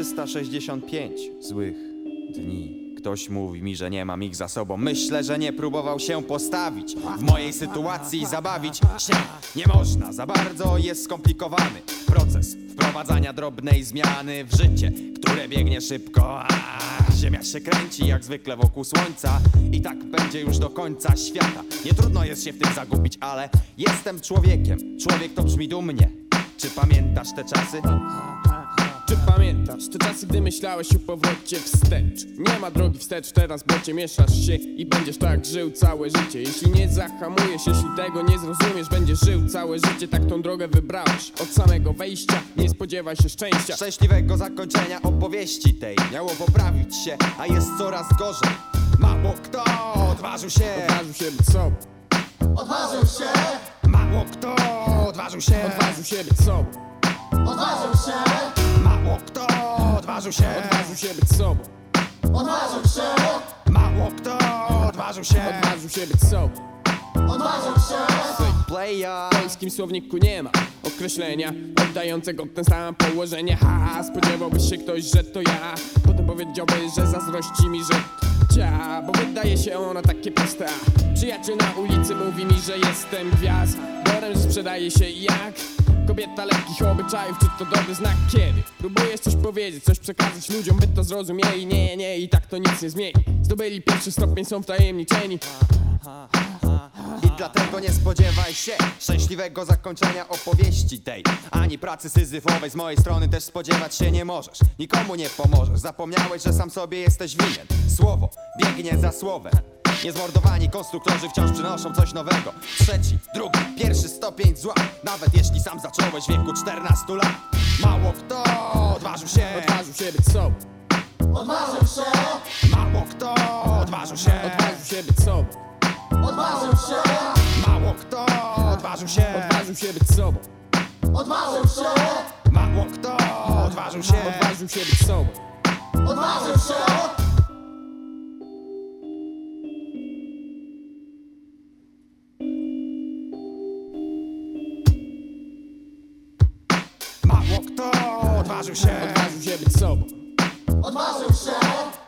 365 złych dni. Ktoś mówi mi, że nie mam ich za sobą. Myślę, że nie próbował się postawić w mojej sytuacji zabawić się. Nie można, za bardzo jest skomplikowany proces wprowadzania drobnej zmiany w życie, które biegnie szybko. Ziemia się kręci jak zwykle wokół słońca i tak będzie już do końca świata. Nie trudno jest się w tym zagubić, ale jestem człowiekiem. Człowiek to brzmi dumnie. Czy pamiętasz te czasy? Czy pamiętasz te czasy, gdy myślałeś o powrocie wstecz? Nie ma drogi wstecz, teraz bocie mieszasz się i będziesz tak żył całe życie. Jeśli nie zahamujesz, jeśli tego nie zrozumiesz, będziesz żył całe życie, tak tą drogę wybrałeś. Od samego wejścia nie spodziewaj się szczęścia. Szczęśliwego zakończenia opowieści tej miało poprawić się, a jest coraz gorzej. Mało kto odważył się, Odważył się być sobą, Odważył się, mało kto odważył się, odważył się być sobą, odważył się, mało kto odważył się, odważył się być sobą, odważył się, mało kto odważył się. odważył się być sobą. odważył się. Playa. W polskim słowniku nie ma określenia oddającego ten sam położenie. Ha, spodziewałby się ktoś, że to ja. Potem powiedziałby, że zazdrości mi, że cia, bo wydaje się ono takie proste. A przyjaciel na ulicy mówi mi, że jestem gwiazdorem, że sprzedaje się jak kobieta lekkich obyczajów. Czy to dobry znak kiedy próbujesz coś powiedzieć, coś przekazać ludziom, by to zrozumieli? Nie, nie, i tak to nic nie zmieni. Zdobyli pierwszy stopień, są wtajemniczeni. I dlatego nie spodziewaj się szczęśliwego zakończenia opowieści tej Ani pracy syzyfowej z mojej strony też spodziewać się nie możesz Nikomu nie pomożesz, zapomniałeś, że sam sobie jesteś winien Słowo biegnie za słowem Niezmordowani konstruktorzy wciąż przynoszą coś nowego. Trzeci, drugi, pierwszy stopień zła. Nawet jeśli sam zacząłeś w wieku 14 lat. Mało kto odważył się. Odważył się być sobą, Odważył się, Mało kto odważył się. Odważył się być sobą, odważył się, Mało kto odważył się. Odważył się być sobą. odważył się, Mało kto odważył się. Odważył się być sobą. odważył się. Kto odważył się Odważył się być sobą. Odważył się,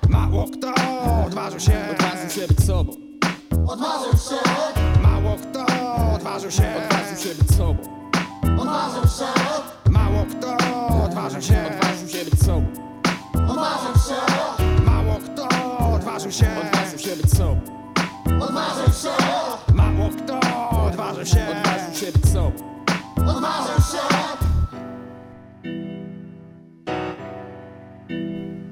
Mało kto odważył się Odważył się być sobą. odważył się, Mało kto odważył się Odważył się być sobą. odważył się, Mało kto odważył się Odważył się być sobą. odważył się, Mało kto odważył się Odważył się być sobą. odważył się, Mało kto odważył się Odważył się być sobą. odważył się, Música